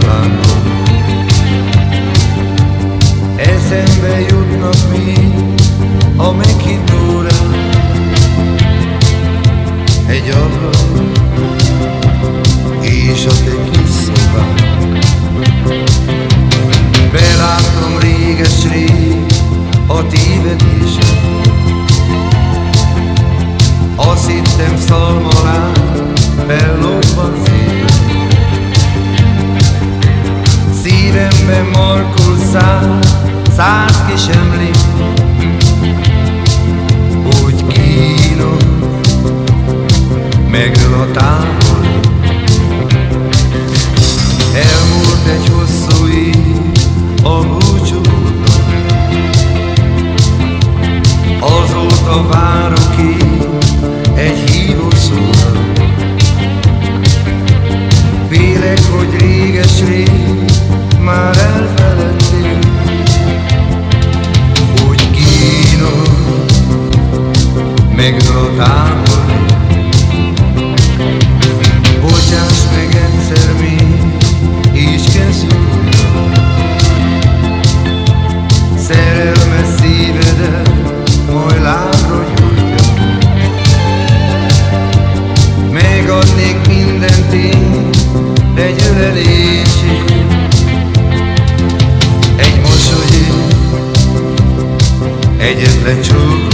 hermano. Eszembe jutnak még a meghitúra, egy ablak és a te kis szobád. Beláttam réges rég a tévedésem, azt hittem szalmalán fellobbansz. Szívemben markol száz, száz kis emlék, úgy kínos, megöl a távol. A távol. Bocsáss meg egyszer még, és kezd újra. Szerelme szívedet, majd lábra gyújtja. Megadnék mindent én, egy ölelésért, egy mosolyért, egyetlen csók